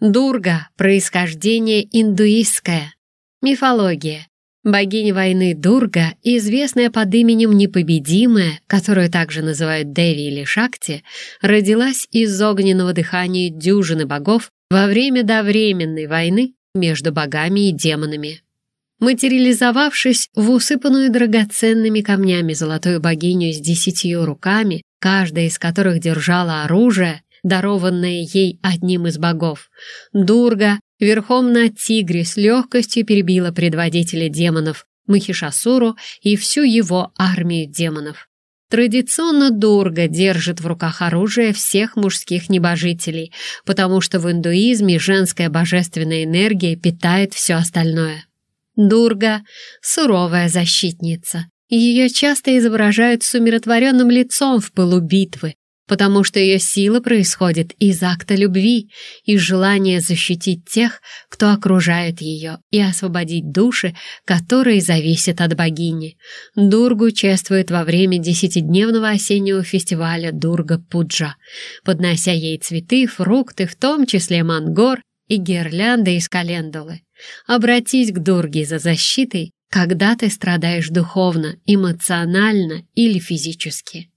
Дурга – происхождение индуистское. Мифология. Богиня войны Дурга, известная под именем Непобедимая, которую также называют Деви или Шакти, родилась из огненного дыхания дюжины богов во время довременной войны между богами и демонами. Материализовавшись в усыпанную драгоценными камнями золотую богиню с десятью руками, каждая из которых держала оружие, дарованное ей одним из богов, Дурга верхом на тигре с легкостью перебила предводителя демонов Махишасуру и всю его армию демонов. Традиционно Дурга держит в руках оружие всех мужских небожителей, потому что в индуизме женская божественная энергия питает все остальное. Дурга — суровая защитница. Ее часто изображают с умиротворенным лицом в пылу битвы, потому что ее сила происходит из акта любви, из желания защитить тех, кто окружает ее, и освободить души, которые зависят от богини. Дургу чествуют во время десятидневного осеннего фестиваля Дурга-Пуджа, поднося ей цветы, фрукты, в том числе мангор и гирлянды из календулы. Обратись к Дурге за защитой, когда ты страдаешь духовно, эмоционально или физически.